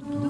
Oh.